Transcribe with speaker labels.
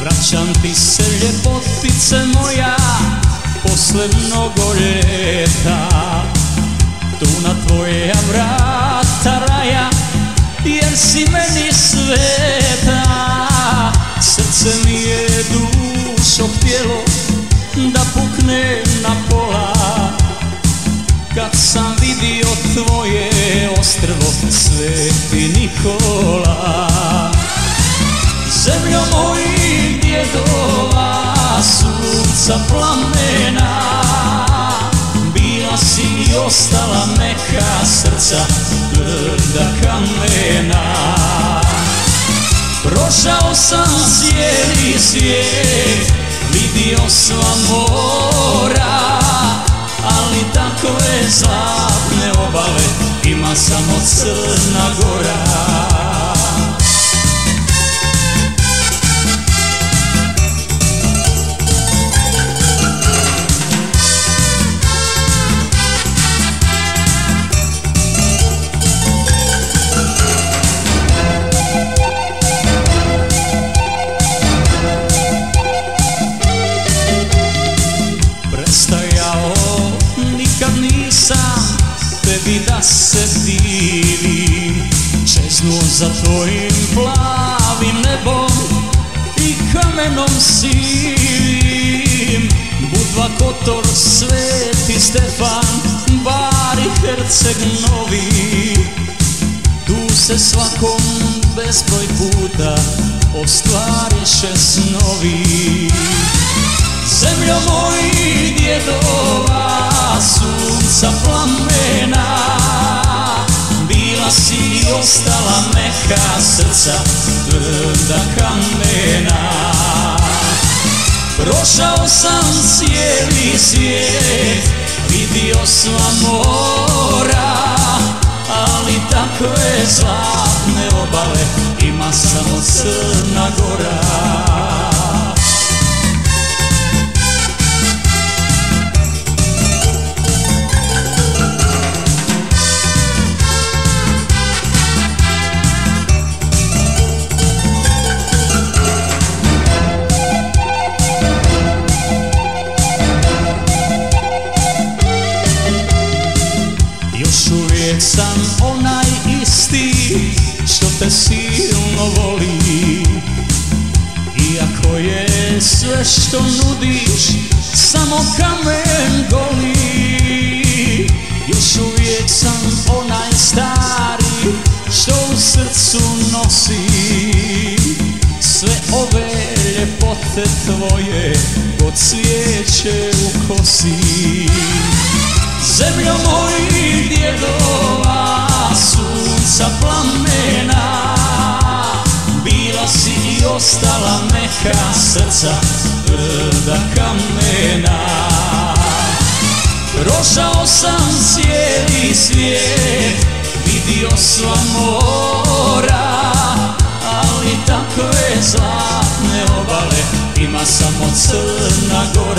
Speaker 1: Vraćam ti se ljepotice moja Posle mnogo ljeta Srce mi je dušo htjelo Da pukne na pola. Kad sam vidio tvoje ostrvo Sveti Nikola Zemljo mojih djedova, sunca plamena Bila si i ostala neka srca, tvrda kamena Prošao sam cijeli svijet, vidio sva mora Ali takve zlatne obale ima samo Crna Gora se divim Čeznuo za tvojim plavim nebom I kamenom sivim. Budva Kotor, Sveti Stefan Bari Herceg Novi. Tu se svakom bezbroj puta Ostvariše snovi ostala neka srca, tvrda kamena. Prošao sam cijeli svijet, vidio sva mora Ali takve zlatne obale ima samo Crna Gora te silno voli. Iako je sve što nudiš samo kamen goli Još uvijek sam onaj stari što u srcu nosi. Sve ove ljepote tvoje kod cvijeće u kosi. Zemljo mojih djedova, sunca plamena. Bila si i ostala neka srca, tvrda kamena. Prošao sam cijeli svijet, vidio sva mora Ali takve zlatne obale ima samo Crna Gora